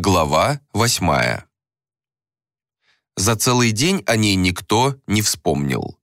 Глава восьмая. За целый день о ней никто не вспомнил.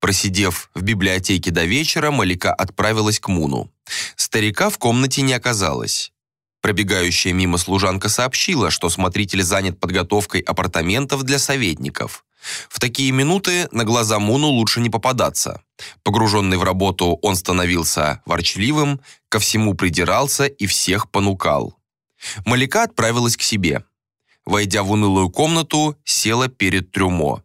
Просидев в библиотеке до вечера, Малика отправилась к Муну. Старика в комнате не оказалось. Пробегающая мимо служанка сообщила, что смотритель занят подготовкой апартаментов для советников. В такие минуты на глаза Муну лучше не попадаться. Погруженный в работу, он становился ворчливым, ко всему придирался и всех понукал. Малика отправилась к себе. Войдя в унылую комнату, села перед трюмо.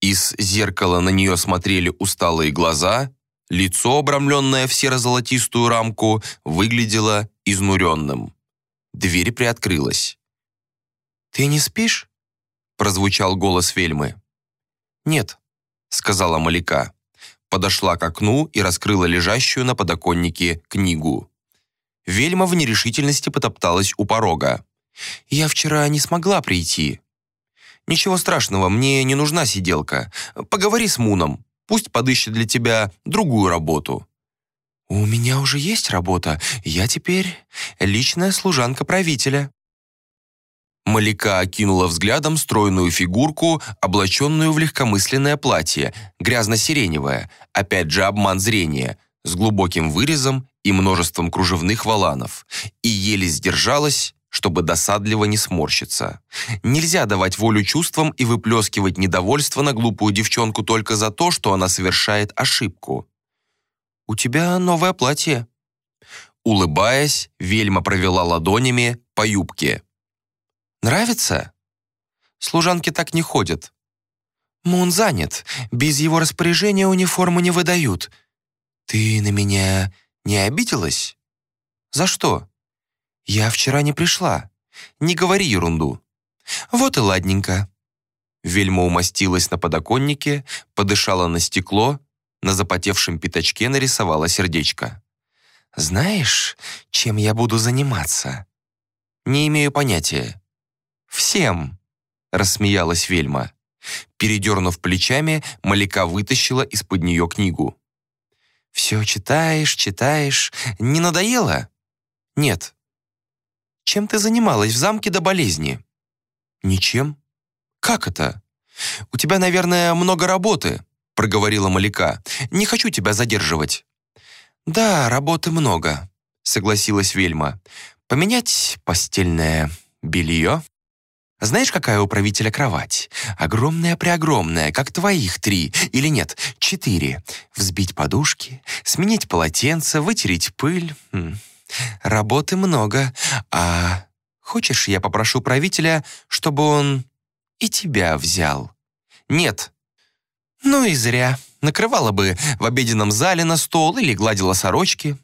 Из зеркала на нее смотрели усталые глаза, лицо, обрамленное в серо-золотистую рамку, выглядело изнуренным. Дверь приоткрылась. «Ты не спишь?» — прозвучал голос Вельмы. «Нет», — сказала Малика. Подошла к окну и раскрыла лежащую на подоконнике книгу. Вельма в нерешительности потопталась у порога. «Я вчера не смогла прийти». «Ничего страшного, мне не нужна сиделка. Поговори с Муном, пусть подыщет для тебя другую работу». «У меня уже есть работа. Я теперь личная служанка правителя». Малика окинула взглядом стройную фигурку, облаченную в легкомысленное платье, грязно-сиреневое, опять же обман зрения, с глубоким вырезом и множеством кружевных воланов, и еле сдержалась, чтобы досадливо не сморщиться. Нельзя давать волю чувствам и выплескивать недовольство на глупую девчонку только за то, что она совершает ошибку. «У тебя новое платье». Улыбаясь, Вельма провела ладонями по юбке. «Нравится?» Служанки так не ходят. Мун занят. Без его распоряжения униформу не выдают. Ты на меня не обиделась? За что? Я вчера не пришла. Не говори ерунду. Вот и ладненько. Вельма умостилась на подоконнике, подышала на стекло, на запотевшем пятачке нарисовала сердечко. «Знаешь, чем я буду заниматься?» «Не имею понятия». «Всем», — рассмеялась Вельма. Передернув плечами, Малика вытащила из-под нее книгу. «Все читаешь, читаешь. Не надоело?» «Нет». «Чем ты занималась в замке до болезни?» «Ничем». «Как это?» «У тебя, наверное, много работы», — проговорила Малика. «Не хочу тебя задерживать». «Да, работы много», — согласилась Вельма. «Поменять постельное белье?» Знаешь, какая у правителя кровать? Огромная-преогромная, как твоих три, или нет, четыре. Взбить подушки, сменить полотенце, вытереть пыль. Хм. Работы много. А хочешь, я попрошу правителя, чтобы он и тебя взял? Нет. Ну и зря. Накрывала бы в обеденном зале на стол или гладила сорочки.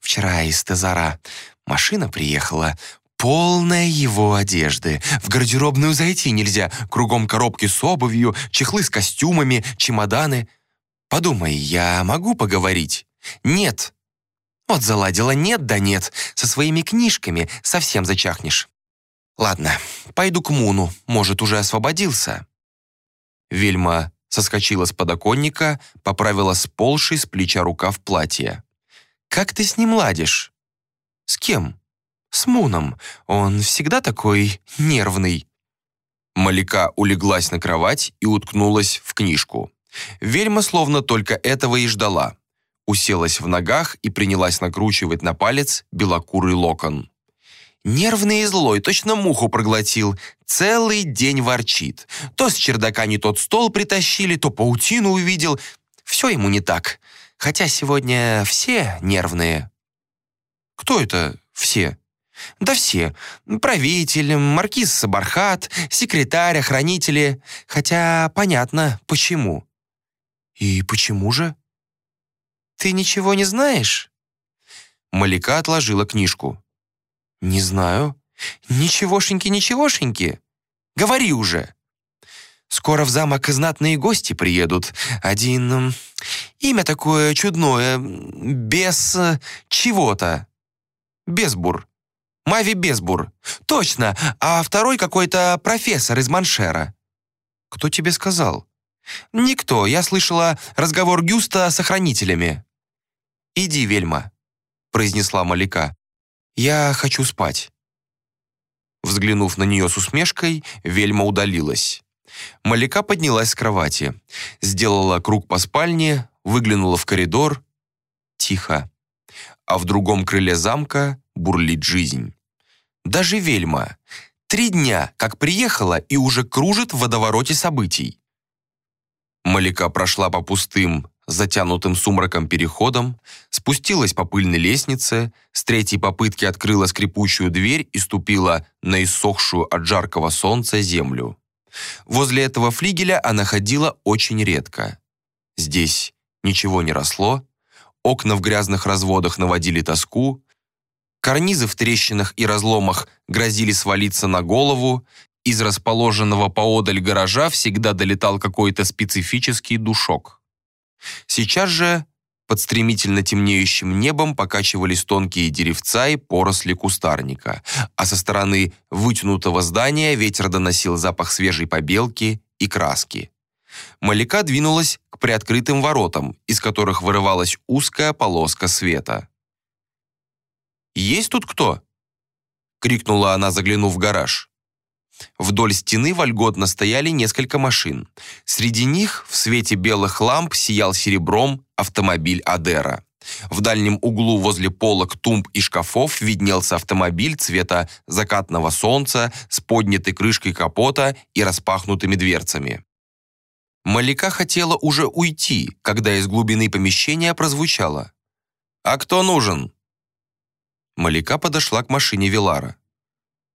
Вчера из Тезара машина приехала, полная его одежды. В гардеробную зайти нельзя. Кругом коробки с обувью, чехлы с костюмами, чемоданы. Подумай, я могу поговорить? Нет. Вот заладила нет да нет. Со своими книжками совсем зачахнешь. Ладно, пойду к Муну. Может, уже освободился. Вельма соскочила с подоконника, поправила сползший с плеча рукав платья. «Как ты с ним ладишь?» «С кем?» С Муном. Он всегда такой нервный». Малика улеглась на кровать и уткнулась в книжку. Вельма словно только этого и ждала. Уселась в ногах и принялась накручивать на палец белокурый локон. Нервный и злой, точно муху проглотил. Целый день ворчит. То с чердака не тот стол притащили, то паутину увидел. Все ему не так. Хотя сегодня все нервные. Кто это все? Да все. Правитель, маркиз Сабархат, секретарь, охранители. Хотя понятно, почему. И почему же? Ты ничего не знаешь? Малика отложила книжку. Не знаю. Ничегошеньки-ничегошеньки. Говори уже. Скоро в замок знатные гости приедут. Один... Имя такое чудное. Без чего-то. Безбур. Мави Безбур. Точно, а второй какой-то профессор из Маншера. Кто тебе сказал? Никто, я слышала разговор Гюста с охранителями. Иди, Вельма, произнесла Малика. Я хочу спать. Взглянув на нее с усмешкой, Вельма удалилась. Малика поднялась с кровати, сделала круг по спальне, выглянула в коридор. Тихо. А в другом крыле замка бурлит жизнь. Даже Вельма. Три дня, как приехала, и уже кружит в водовороте событий. Малика прошла по пустым, затянутым сумраком переходом, спустилась по пыльной лестнице, с третьей попытки открыла скрипучую дверь и ступила на иссохшую от жаркого солнца землю. Возле этого флигеля она ходила очень редко. Здесь ничего не росло, окна в грязных разводах наводили тоску, карнизы в трещинах и разломах грозили свалиться на голову, из расположенного поодаль гаража всегда долетал какой-то специфический душок. Сейчас же под стремительно темнеющим небом покачивались тонкие деревца и поросли кустарника, а со стороны вытянутого здания ветер доносил запах свежей побелки и краски. Малика двинулась к приоткрытым воротам, из которых вырывалась узкая полоска света. «Есть тут кто?» — крикнула она, заглянув в гараж. Вдоль стены вольготно стояли несколько машин. Среди них в свете белых ламп сиял серебром автомобиль Адера. В дальнем углу возле полок, тумб и шкафов виднелся автомобиль цвета закатного солнца с поднятой крышкой капота и распахнутыми дверцами. Малика хотела уже уйти, когда из глубины помещения прозвучало. «А кто нужен?» Малика подошла к машине Вилара.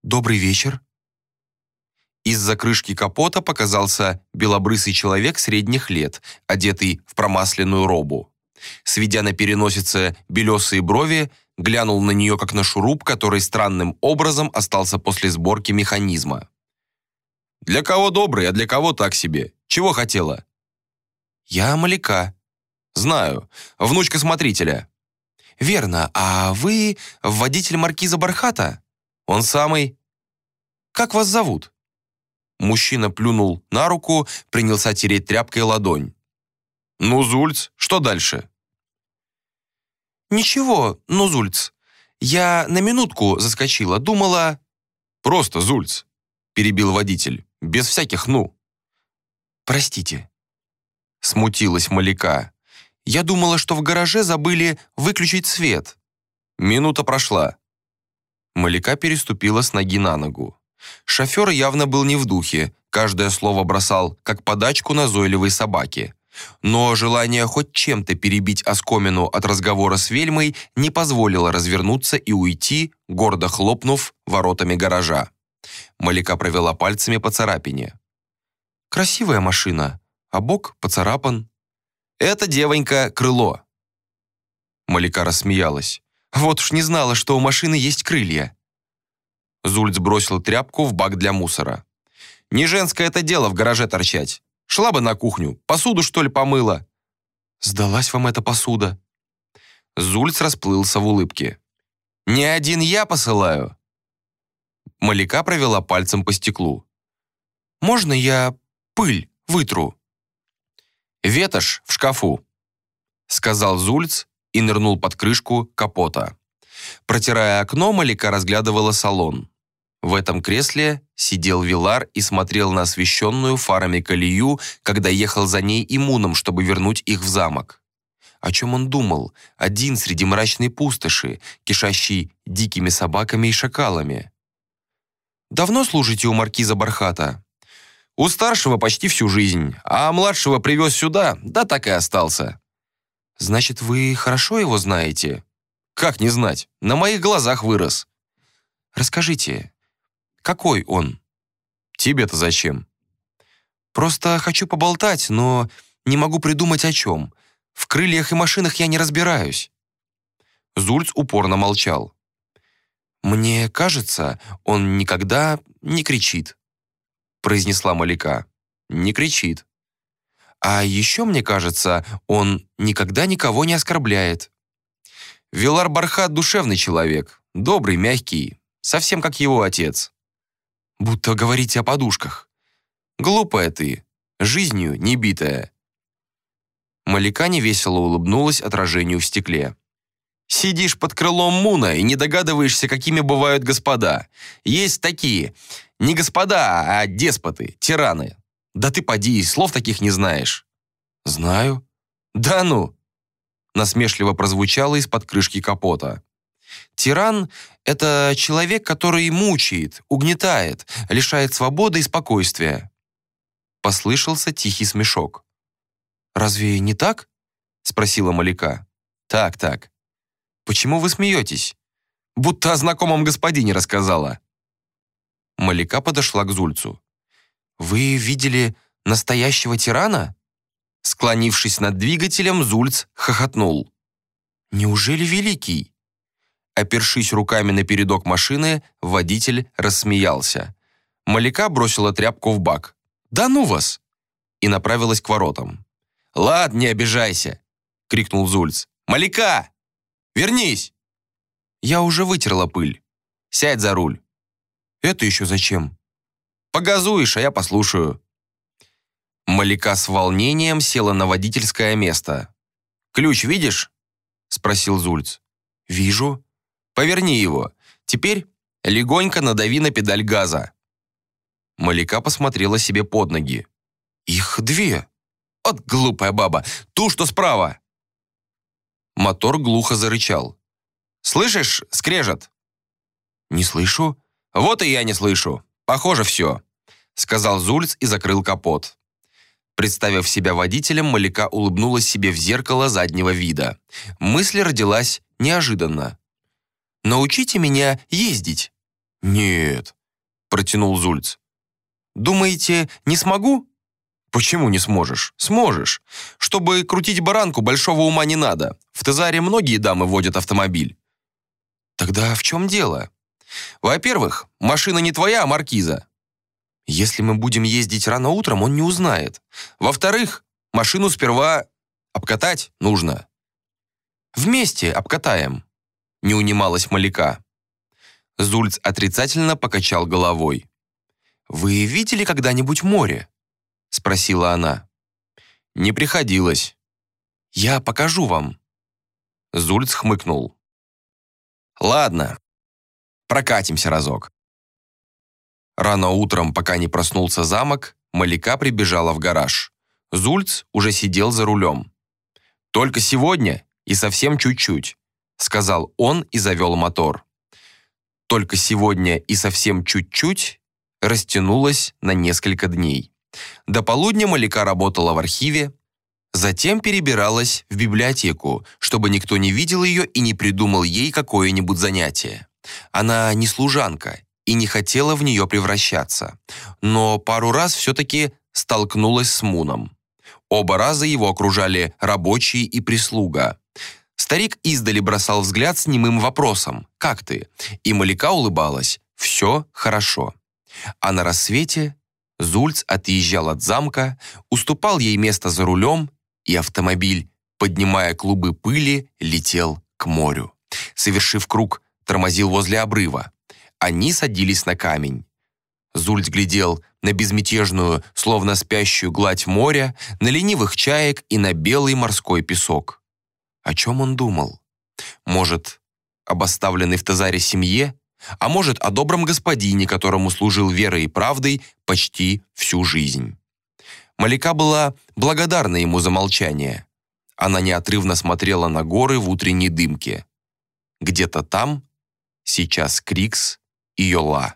«Добрый вечер», из-за крышки капота показался белобрысый человек средних лет, одетый в промасленную робу. Сведя на переносице белесые брови, глянул на нее как на шуруп, который странным образом остался после сборки механизма. «Для кого добрый, а для кого так себе? Чего хотела?» «Я Маляка». «Знаю. Внучка смотрителя». «Верно. А вы водитель маркиза Бархата?» «Он самый». «Как вас зовут?» Мужчина плюнул на руку, принялся тереть тряпкой ладонь. «Ну, Зульц, что дальше?» «Ничего, ну, Зульц. Я на минутку заскочила, думала...» «Просто, Зульц», — перебил водитель, без всяких «ну». «Простите». Смутилась Маляка. «Я думала, что в гараже забыли выключить свет». Минута прошла. Маляка переступила с ноги на ногу. Шофер явно был не в духе, каждое слово бросал, как подачку назойливой собаки. Но желание хоть чем-то перебить оскомину от разговора с Вельмой не позволило развернуться и уйти, гордо хлопнув воротами гаража. Малика провела пальцами по царапине. «Красивая машина, а бок поцарапан». «Это, девонька, крыло». Малика рассмеялась. «Вот уж не знала, что у машины есть крылья». Зульц бросил тряпку в бак для мусора. «Не женское это дело в гараже торчать. Шла бы на кухню, посуду, что ли, помыла?» «Сдалась вам эта посуда?» Зульц расплылся в улыбке. «Не один я посылаю!» Маляка провела пальцем по стеклу. «Можно я пыль вытру?» «Ветошь в шкафу», — сказал Зульц и нырнул под крышку капота. Протирая окно, Малика разглядывала салон. В этом кресле сидел Вилар и смотрел на освещенную фарами колею, когда ехал за ней иммуном, чтобы вернуть их в замок. О чем он думал, один среди мрачной пустоши, кишащей дикими собаками и шакалами? «Давно служите у маркиза Бархата?» «У старшего почти всю жизнь, а младшего привез сюда, да так и остался». «Значит, вы хорошо его знаете?» «Как не знать? На моих глазах вырос». «Расскажите, какой он?» «Тебе-то зачем?» «Просто хочу поболтать, но не могу придумать о чем. В крыльях и машинах я не разбираюсь». Зульц упорно молчал. «Мне кажется, он никогда не кричит», произнесла Маляка. «Не кричит». «А еще, мне кажется, он никогда никого не оскорбляет». Вилар Бархат душевный человек, добрый, мягкий, совсем как его отец. Будто говорите о подушках. Глупая ты, жизнью не битая. Маляка невесело улыбнулась отражению в стекле. Сидишь под крылом Муна и не догадываешься, какими бывают господа. Есть такие, не господа, а деспоты, тираны. Да ты поди, слов таких не знаешь. Знаю. Да ну. Насмешливо прозвучало из-под крышки капота. Тиран — это человек, который мучает, угнетает, лишает свободы и спокойствия. Послышался тихий смешок. «Разве не так?» — спросила Маляка. «Так, так. Почему вы смеетесь? Будто о знакомом господине рассказала. Маляка подошла к Зульцу. «Вы видели настоящего тирана?» Склонившись над двигателем, Зульц хохотнул. «Неужели великий?» Опершись руками на передок машины, водитель рассмеялся. Маляка бросила тряпку в бак. «Да ну вас!» и направилась к воротам. «Ладно, не обижайся!» — крикнул Зульц. «Маляка! Вернись!» «Я уже вытерла пыль. Сядь за руль». «Это еще зачем?» «Погазуешь, а я послушаю». Малика с волнением села на водительское место. «Ключ видишь?» — спросил Зульц. «Вижу». «Поверни его. Теперь легонько надави на педаль газа». Малика посмотрела себе под ноги. «Их две». «От глупая баба! Ту, что справа!» Мотор глухо зарычал. «Слышишь, скрежет?» «Не слышу». «Вот и я не слышу. Похоже, все», — сказал Зульц и закрыл капот. Представив себя водителем, Маляка улыбнулась себе в зеркало заднего вида. Мысль родилась неожиданно. «Научите меня ездить». «Нет», — протянул Зульц. «Думаете, не смогу?» «Почему не сможешь? Сможешь. Чтобы крутить баранку, большого ума не надо. В Тезаре многие дамы водят автомобиль». «Тогда в чем дело?» «Во-первых, машина не твоя, а маркиза». «Если мы будем ездить рано утром, он не узнает. Во-вторых, машину сперва обкатать нужно». «Вместе обкатаем», — не унималась Маляка. Зульц отрицательно покачал головой. «Вы видели когда-нибудь море?» — спросила она. «Не приходилось». «Я покажу вам». Зульц хмыкнул. «Ладно, прокатимся разок». Рано утром, пока не проснулся замок, Маляка прибежала в гараж. Зульц уже сидел за рулем. «Только сегодня и совсем чуть-чуть», — сказал он и завел мотор. «Только сегодня и совсем чуть-чуть» растянулось на несколько дней. До полудня Малика работала в архиве, затем перебиралась в библиотеку, чтобы никто не видел ее и не придумал ей какое-нибудь занятие. Она не служанка и не хотела в нее превращаться, но пару раз все-таки столкнулась с Муном. Оба раза его окружали рабочие и прислуга. Старик издали бросал взгляд с немым вопросом «Как ты?» И Малика улыбалась «Все хорошо». А на рассвете Зульц отъезжал от замка, уступал ей место за рулем, и автомобиль, поднимая клубы пыли, летел к морю. Совершив круг, тормозил возле обрыва. Они садились на камень. Зульц глядел на безмятежную, словно спящую гладь моря, на ленивых чаек и на белый морской песок. О чем он думал? Может, об оставленной в Тазаре семье? а может, о добром господине, которому служил верой и правдой почти всю жизнь. Малика была благодарна ему за молчание. Она неотрывно смотрела на горы в утренней дымке. Где-то там сейчас Крикс и Йола.